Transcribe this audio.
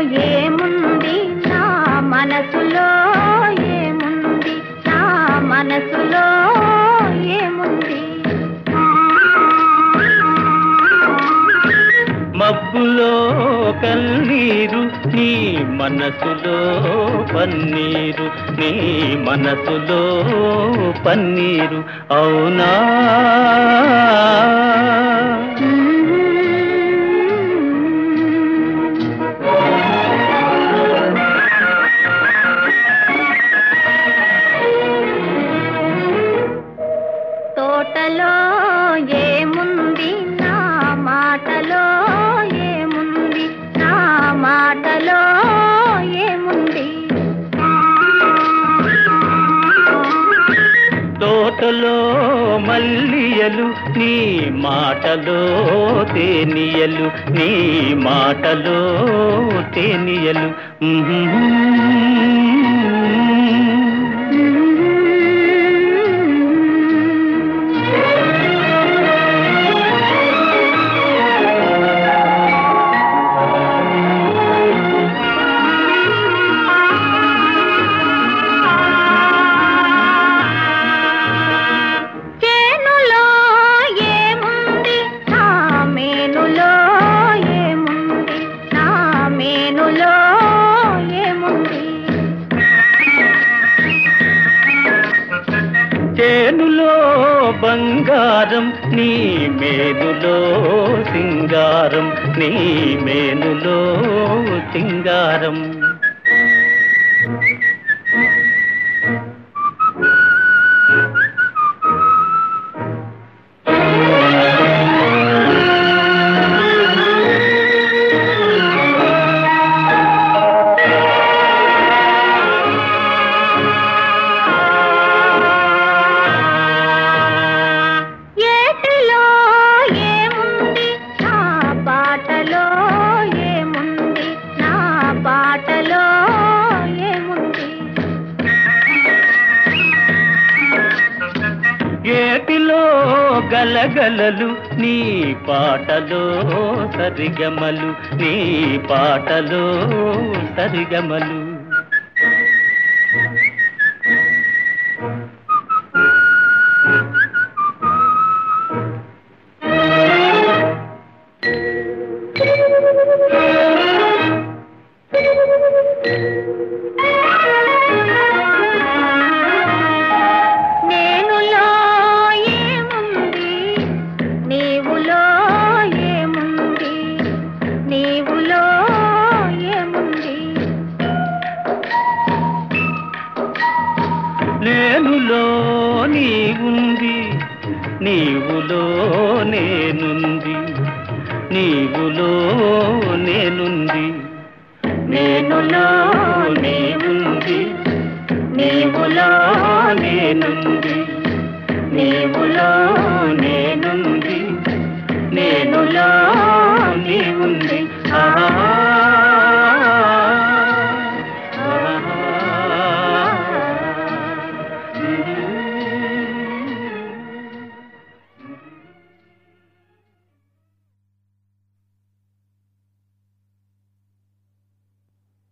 ఏముంది? నా మనసులో ఏముంది? నా మనసులో ఏముంది? మబ్బులో కన్నీరు నీ మనసులో పన్నీరు నీ మనసులో పన్నీరు. అవునా? ఏముంది నా మాటలో? ఏముంది నా మాటలో? ఏముంది? తోటలో మల్లియలు నీ మాటలో తేనియలు నీ మాటలో తేనియలు. బంగారం నీ మేనులో సింగారం నీ మేనులో సింగారం. గలగలలు నీ పాటలో సరిగమలు నీ పాటలో సరిగమలు. నీవులో నేనుంది. నీవులో నేనుంది. నేనులో నీవుంది నీవులో నేనుంది. నీవులో నేనుంది. నేనులో